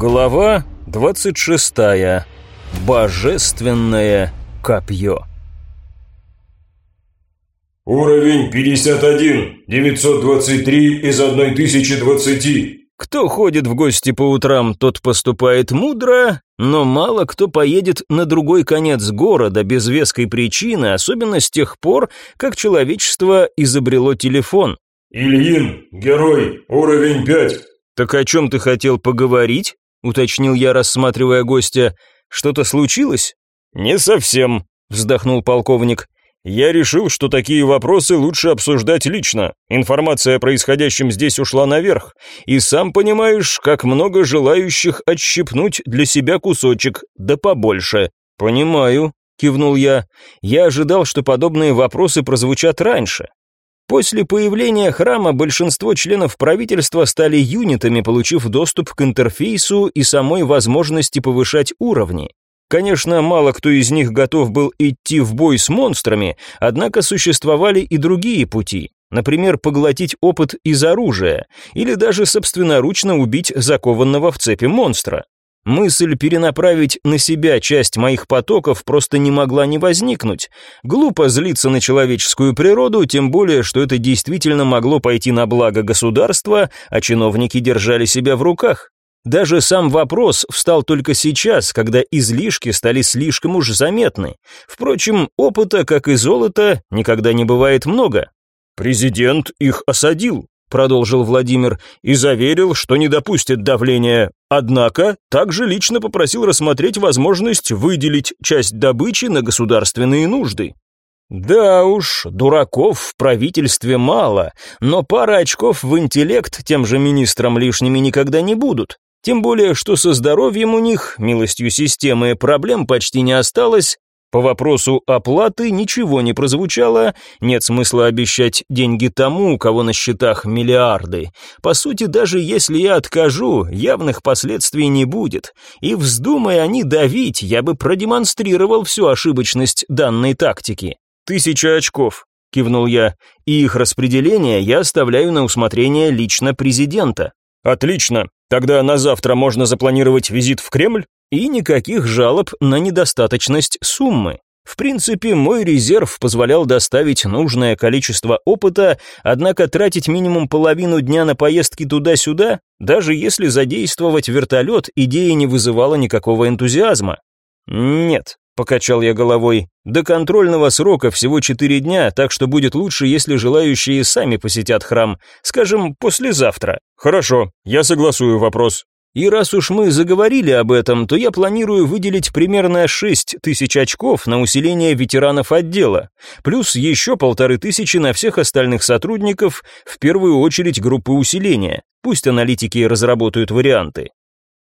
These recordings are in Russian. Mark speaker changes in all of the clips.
Speaker 1: Глава 26. Божественное копье.
Speaker 2: Уровень 51, 923 из 1020.
Speaker 1: Кто ходит в гости по утрам, тот поступает мудро, но мало кто поедет на другой конец города без веской причины, особенно с тех пор, как человечество изобрело телефон.
Speaker 2: Ильин, герой, уровень 5.
Speaker 1: «Так о чем ты хотел поговорить?» — уточнил я, рассматривая гостя. «Что-то случилось?» «Не совсем», — вздохнул полковник. «Я решил, что такие вопросы лучше обсуждать лично. Информация о происходящем здесь ушла наверх. И сам понимаешь, как много желающих отщипнуть для себя кусочек, да побольше». «Понимаю», — кивнул я. «Я ожидал, что подобные вопросы прозвучат раньше. После появления храма большинство членов правительства стали юнитами, получив доступ к интерфейсу и самой возможности повышать уровни. Конечно, мало кто из них готов был идти в бой с монстрами, однако существовали и другие пути. Например, поглотить опыт из оружия, или даже собственноручно убить закованного в цепи монстра. Мысль перенаправить на себя часть моих потоков просто не могла не возникнуть. Глупо злиться на человеческую природу, тем более, что это действительно могло пойти на благо государства, а чиновники держали себя в руках. Даже сам вопрос встал только сейчас, когда излишки стали слишком уж заметны. Впрочем, опыта, как и золота, никогда не бывает много. Президент их осадил, продолжил Владимир, и заверил, что не допустит давления. Однако, также лично попросил рассмотреть возможность выделить часть добычи на государственные нужды. Да уж, дураков в правительстве мало, но пара очков в интеллект тем же министрам лишними никогда не будут. Тем более, что со здоровьем у них, милостью системы, проблем почти не осталось, по вопросу оплаты ничего не прозвучало, нет смысла обещать деньги тому, у кого на счетах миллиарды. По сути, даже если я откажу, явных последствий не будет. И вздумая они давить, я бы продемонстрировал всю ошибочность данной тактики. «Тысяча очков», — кивнул я, «и их распределение я оставляю на усмотрение лично президента». «Отлично. Тогда на завтра можно запланировать визит в Кремль?» И никаких жалоб на недостаточность суммы. В принципе, мой резерв позволял доставить нужное количество опыта, однако тратить минимум половину дня на поездки туда-сюда, даже если задействовать вертолет, идея не вызывала никакого энтузиазма. «Нет», — покачал я головой, — «до контрольного срока всего четыре дня, так что будет лучше, если желающие сами посетят храм, скажем, послезавтра». «Хорошо, я согласую вопрос», и раз уж мы заговорили об этом, то я планирую выделить примерно 6 тысяч очков на усиление ветеранов отдела, плюс еще полторы тысячи на всех остальных сотрудников, в первую очередь группы усиления. Пусть аналитики разработают варианты.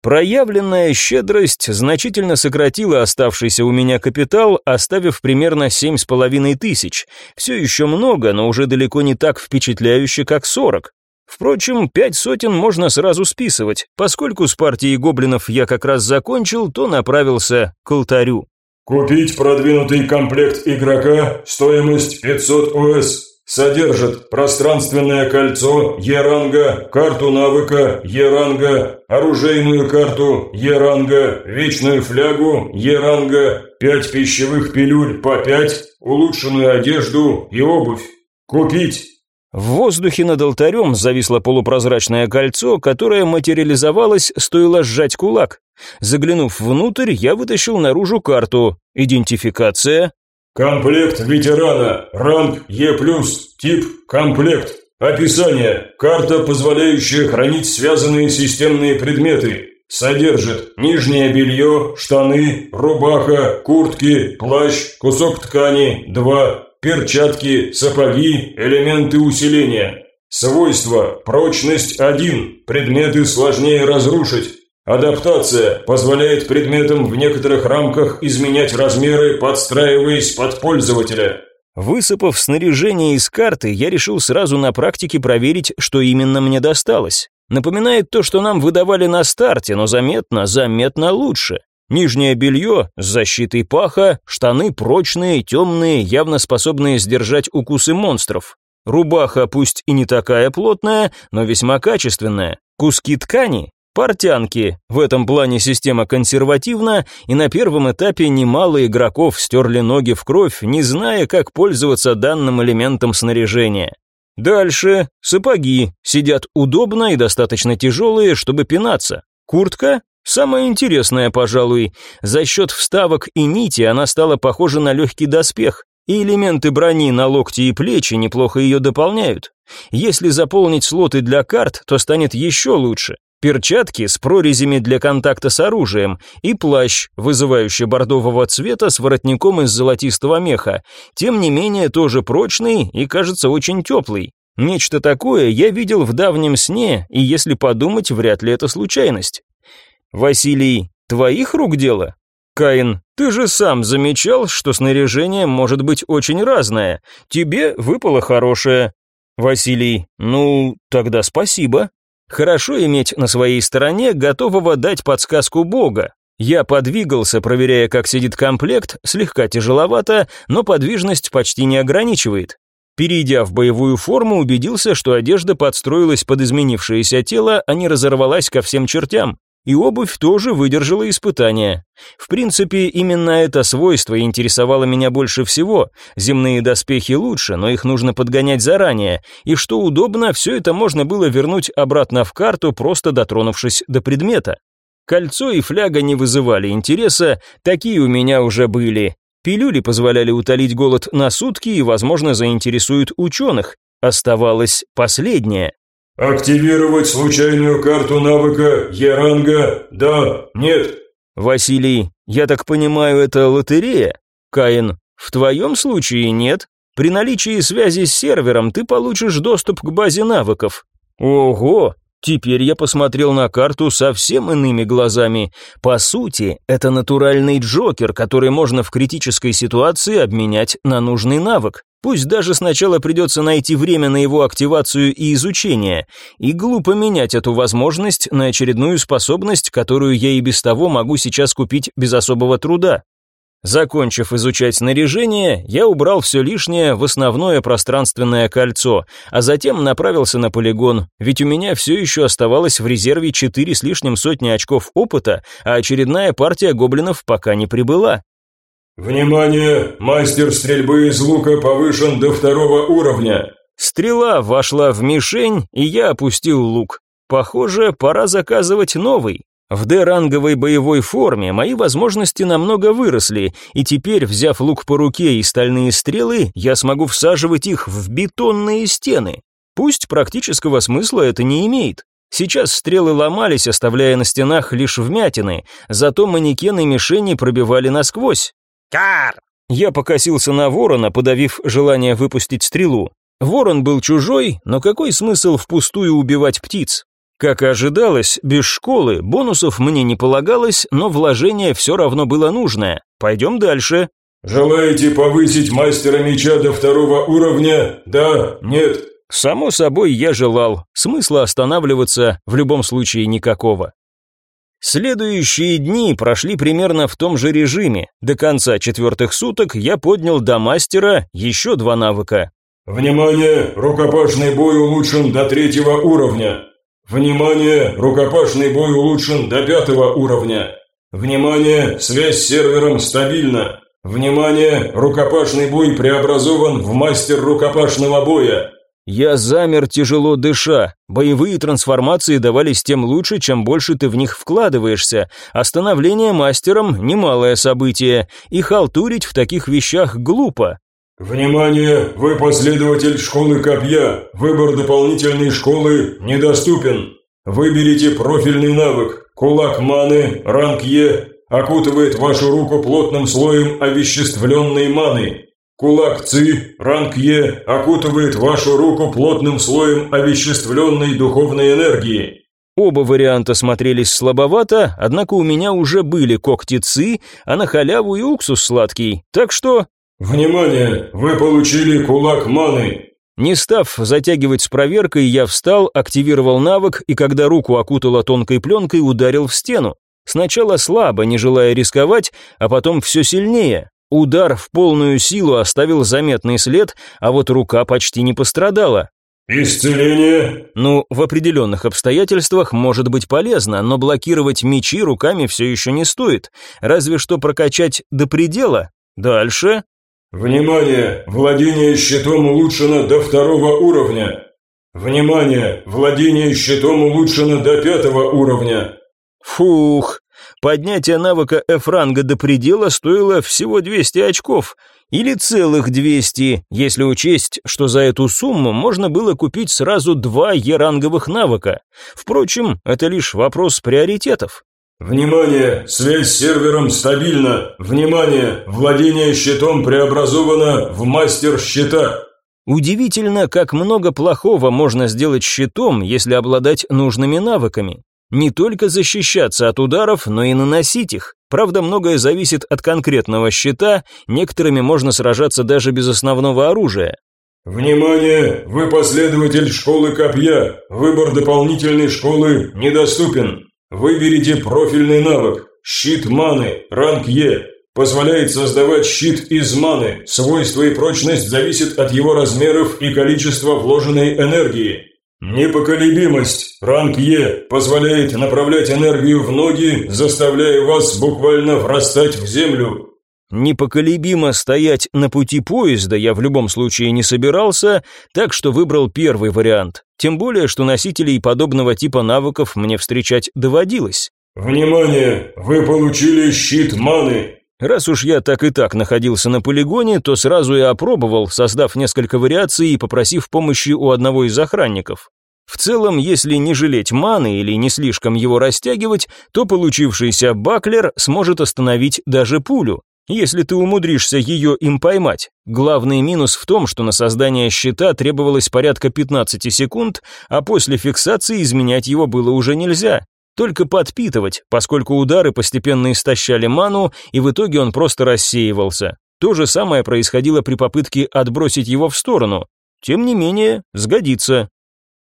Speaker 1: Проявленная щедрость значительно сократила оставшийся у меня капитал, оставив примерно семь с половиной тысяч. Все еще много, но уже далеко не так впечатляюще, как сорок. Впрочем, пять сотен можно сразу списывать. Поскольку с партией гоблинов я как раз закончил, то направился к алтарю.
Speaker 2: Купить продвинутый комплект игрока, стоимость 500 ОС. Содержит пространственное кольцо Е-ранга, карту навыка Е-ранга, оружейную карту Е-ранга, вечную флягу Е-ранга, 5 пищевых пилюль по 5, улучшенную одежду и обувь. Купить
Speaker 1: в воздухе над алтарем зависло полупрозрачное кольцо, которое материализовалось, стоило сжать кулак. Заглянув внутрь, я вытащил наружу карту. Идентификация.
Speaker 2: Комплект ветерана. Ранг Е+. Тип комплект. Описание. Карта, позволяющая хранить связанные системные предметы. Содержит нижнее белье, штаны, рубаха, куртки, плащ, кусок ткани, 2, перчатки, сапоги, элементы усиления. Свойства, прочность 1, предметы сложнее разрушить. Адаптация позволяет предметам в некоторых рамках изменять размеры, подстраиваясь под пользователя.
Speaker 1: Высыпав снаряжение из карты, я решил сразу на практике проверить, что именно мне досталось. Напоминает то, что нам выдавали на старте, но заметно, заметно лучше. Нижнее белье с защитой паха, штаны прочные, темные, явно способные сдержать укусы монстров. Рубаха пусть и не такая плотная, но весьма качественная. Куски ткани Портянки. В этом плане система консервативна, и на первом этапе немало игроков стерли ноги в кровь, не зная, как пользоваться данным элементом снаряжения. Дальше сапоги, сидят удобно и достаточно тяжелые, чтобы пинаться. Куртка Самое интересное, пожалуй, за счет вставок и нити она стала похожа на легкий доспех, и элементы брони на локти и плечи неплохо ее дополняют. Если заполнить слоты для карт, то станет еще лучше. Перчатки с прорезями для контакта с оружием и плащ, вызывающий бордового цвета с воротником из золотистого меха, тем не менее тоже прочный и, кажется, очень теплый. Нечто такое я видел в давнем сне, и если подумать, вряд ли это случайность. Василий, твоих рук дело? Каин, ты же сам замечал, что снаряжение может быть очень разное. Тебе выпало хорошее. Василий, ну, тогда спасибо. Хорошо иметь на своей стороне готового дать подсказку Бога. Я подвигался, проверяя, как сидит комплект, слегка тяжеловато, но подвижность почти не ограничивает. Перейдя в боевую форму, убедился, что одежда подстроилась под изменившееся тело, а не разорвалась ко всем чертям. И обувь тоже выдержала испытания. В принципе, именно это свойство интересовало меня больше всего. Земные доспехи лучше, но их нужно подгонять заранее. И что удобно, все это можно было вернуть обратно в карту, просто дотронувшись до предмета. Кольцо и фляга не вызывали интереса, такие у меня уже были. Пилюли позволяли утолить голод на сутки и, возможно, заинтересуют ученых. Оставалось последнее.
Speaker 2: «Активировать случайную карту навыка Е-ранга? Да, нет?»
Speaker 1: «Василий, я так понимаю, это лотерея?» «Каин, в твоем случае нет. При наличии связи с сервером ты получишь доступ к базе навыков». «Ого, Теперь я посмотрел на карту совсем иными глазами. По сути, это натуральный Джокер, который можно в критической ситуации обменять на нужный навык. Пусть даже сначала придется найти время на его активацию и изучение, и глупо менять эту возможность на очередную способность, которую я и без того могу сейчас купить без особого труда. Закончив изучать снаряжение, я убрал все лишнее в основное пространственное кольцо, а затем направился на полигон, ведь у меня все еще оставалось в резерве четыре с лишним сотни очков опыта, а очередная партия гоблинов пока не прибыла.
Speaker 2: «Внимание! Мастер стрельбы из лука повышен до второго уровня!»
Speaker 1: Стрела вошла в мишень, и я опустил лук. Похоже, пора заказывать новый. В Д-ранговой боевой форме мои возможности намного выросли, и теперь, взяв лук по руке и стальные стрелы, я смогу всаживать их в бетонные стены. Пусть практического смысла это не имеет. Сейчас стрелы ломались, оставляя на стенах лишь вмятины, зато манекены мишени пробивали насквозь.
Speaker 3: «Кар!»
Speaker 1: Я покосился на ворона, подавив желание выпустить стрелу. Ворон был чужой, но какой смысл впустую убивать птиц? Как и ожидалось, без школы бонусов мне не полагалось, но вложение все равно было нужное. Пойдем дальше.
Speaker 2: «Желаете повысить мастера меча до второго уровня? Да? Нет?»
Speaker 1: Само собой, я желал. Смысла останавливаться в любом случае никакого. Следующие дни прошли примерно в том же режиме. До конца четвертых суток я поднял до мастера еще два навыка.
Speaker 2: «Внимание! Рукопашный бой улучшен до третьего уровня. Внимание! Рукопашный бой улучшен до пятого уровня. Внимание! Связь с сервером стабильна. Внимание! Рукопашный бой преобразован в мастер рукопашного боя.
Speaker 1: Я замер, тяжело дыша. Боевые трансформации давались тем лучше, чем больше ты в них вкладываешься. Остановление мастером – немалое событие, и халтурить в таких вещах глупо.
Speaker 2: «Внимание! Вы последователь школы копья. Выбор дополнительной школы недоступен. Выберите профильный навык. Кулак маны, ранг Е, окутывает вашу руку плотным слоем овеществленной маны. Кулак Ци, ранг Е, окутывает вашу руку плотным слоем овеществленной духовной энергии.
Speaker 1: Оба варианта смотрелись слабовато, однако у меня уже были когти Ци, а на халяву и уксус сладкий, так что
Speaker 2: «Внимание! Вы получили кулак маны!»
Speaker 1: Не став затягивать с проверкой, я встал, активировал навык и когда руку окутало тонкой пленкой, ударил в стену. Сначала слабо, не желая рисковать, а потом все сильнее. Удар в полную силу оставил заметный след, а вот рука почти не пострадала.
Speaker 2: Исцеление?
Speaker 1: Ну, в определенных обстоятельствах может быть полезно, но блокировать мечи руками все еще не стоит. Разве что прокачать до предела. Дальше.
Speaker 2: Внимание! Владение щитом улучшено до второго уровня. Внимание! Владение щитом улучшено до пятого уровня.
Speaker 1: Фух, поднятие навыка F-ранга до предела стоило всего 200 очков. Или целых 200, если учесть, что за эту сумму можно было купить сразу два Е-ранговых навыка. Впрочем, это лишь вопрос приоритетов.
Speaker 2: Внимание! Связь с сервером стабильна. Внимание! Владение щитом преобразовано в мастер щита.
Speaker 1: Удивительно, как много плохого можно сделать щитом, если обладать нужными навыками. Не только защищаться от ударов, но и наносить их. Правда, многое зависит от конкретного щита, некоторыми можно сражаться даже без основного оружия.
Speaker 2: Внимание! Вы последователь школы копья. Выбор дополнительной школы недоступен. Выберите профильный навык. Щит маны, ранг Е. Позволяет создавать щит из маны. Свойства и прочность зависят от его размеров и количества вложенной энергии. Непоколебимость, ранг Е, позволяет направлять энергию в ноги, заставляя вас буквально врастать в землю.
Speaker 1: Непоколебимо стоять на пути поезда я в любом случае не собирался, так что выбрал первый вариант. Тем более, что носителей подобного типа навыков мне встречать доводилось.
Speaker 2: Внимание! Вы получили щит маны.
Speaker 1: Раз уж я так и так находился на полигоне, то сразу и опробовал, создав несколько вариаций и попросив помощи у одного из охранников. В целом, если не жалеть маны или не слишком его растягивать, то получившийся баклер сможет остановить даже пулю, если ты умудришься ее им поймать. Главный минус в том, что на создание щита требовалось порядка 15 секунд, а после фиксации изменять его было уже нельзя только подпитывать, поскольку удары постепенно истощали ману, и в итоге он просто рассеивался. То же самое происходило при попытке отбросить его в сторону. Тем не менее, сгодится.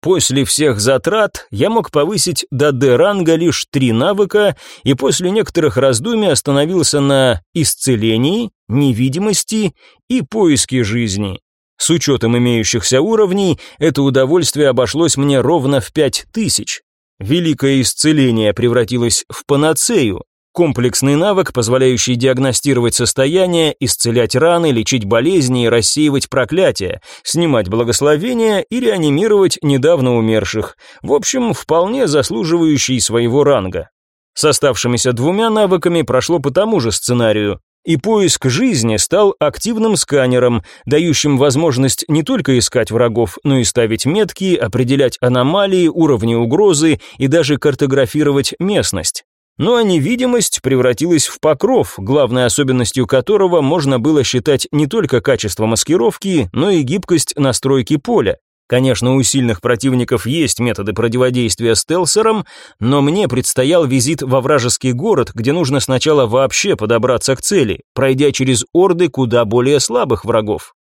Speaker 1: После всех затрат я мог повысить до Д-ранга лишь три навыка, и после некоторых раздумий остановился на исцелении, невидимости и поиске жизни. С учетом имеющихся уровней, это удовольствие обошлось мне ровно в пять тысяч. Великое исцеление превратилось в панацею, комплексный навык, позволяющий диагностировать состояние, исцелять раны, лечить болезни и рассеивать проклятия, снимать благословения и реанимировать недавно умерших. В общем, вполне заслуживающий своего ранга. С оставшимися двумя навыками прошло по тому же сценарию. И поиск жизни стал активным сканером, дающим возможность не только искать врагов, но и ставить метки, определять аномалии, уровни угрозы и даже картографировать местность. Ну а невидимость превратилась в покров, главной особенностью которого можно было считать не только качество маскировки, но и гибкость настройки поля. Конечно, у сильных противников есть методы противодействия стелсерам, но мне предстоял визит во вражеский город, где нужно сначала вообще подобраться к цели, пройдя через орды куда более слабых врагов.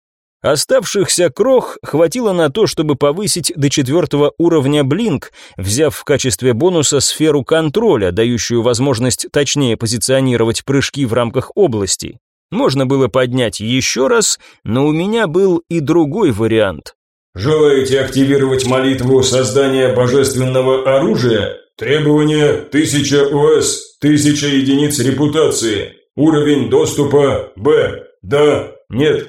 Speaker 1: Оставшихся крох хватило на то, чтобы повысить до четвертого уровня блинк, взяв в качестве бонуса сферу контроля, дающую возможность точнее позиционировать прыжки в рамках области. Можно было поднять еще раз, но у меня был и другой вариант.
Speaker 2: Желаете активировать молитву создания божественного оружия? Требование 1000 ОС, 1000 единиц репутации. Уровень доступа Б. Да, нет.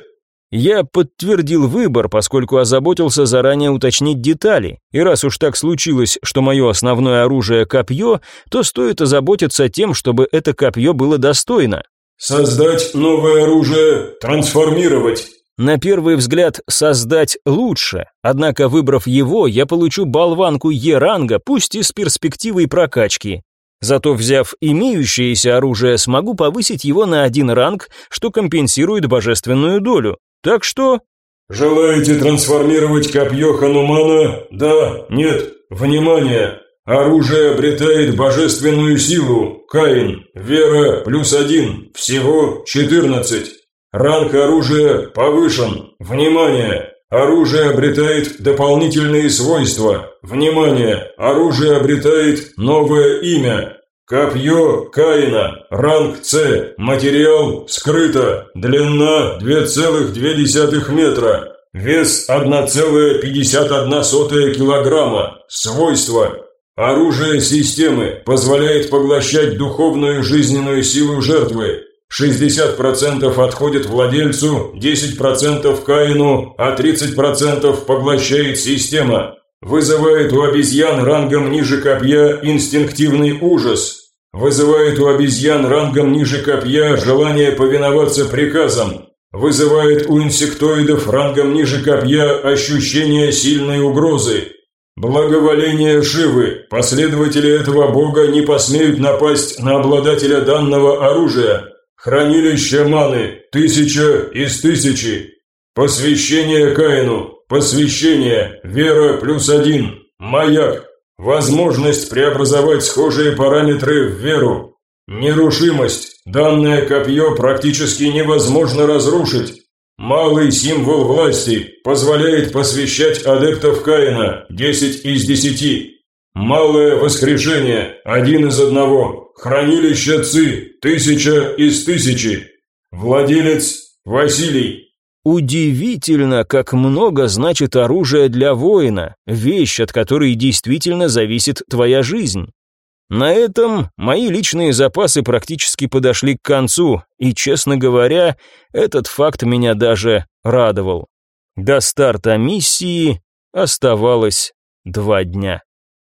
Speaker 1: Я подтвердил выбор, поскольку озаботился заранее уточнить детали. И раз уж так случилось, что мое основное оружие копье, то стоит озаботиться тем, чтобы это копье было достойно.
Speaker 2: Создать новое оружие, трансформировать.
Speaker 1: На первый взгляд создать лучше, однако выбрав его, я получу болванку Е-ранга, пусть и с перспективой прокачки. Зато взяв имеющееся оружие, смогу повысить его на один ранг, что компенсирует божественную долю. Так что...
Speaker 2: Желаете трансформировать копье Ханумана? Да, нет, внимание! Оружие обретает божественную силу. Каин, вера плюс один, всего четырнадцать. Ранг оружия повышен. Внимание! Оружие обретает дополнительные свойства. Внимание! Оружие обретает новое имя. Копье Каина. Ранг С. Материал скрыто. Длина 2,2 метра. Вес 1,51 килограмма. Свойства. Оружие системы позволяет поглощать духовную жизненную силу жертвы. 60% отходит владельцу, 10% Каину, а 30% поглощает система. Вызывает у обезьян рангом ниже копья инстинктивный ужас. Вызывает у обезьян рангом ниже копья желание повиноваться приказам. Вызывает у инсектоидов рангом ниже копья ощущение сильной угрозы. Благоволение Шивы. Последователи этого бога не посмеют напасть на обладателя данного оружия. Хранилище маны. Тысяча из тысячи. Посвящение Каину. Посвящение. Вера плюс один. Маяк. Возможность преобразовать схожие параметры в веру. Нерушимость. Данное копье практически невозможно разрушить. Малый символ власти позволяет посвящать адептов Каина 10 из 10. Малое воскрешение один из одного. Хранилище Ци тысяча из тысячи. Владелец Василий.
Speaker 1: Удивительно, как много значит оружие для воина, вещь, от которой действительно зависит твоя жизнь. На этом мои личные запасы практически подошли к концу, и, честно говоря, этот факт меня даже радовал. До старта миссии оставалось два дня.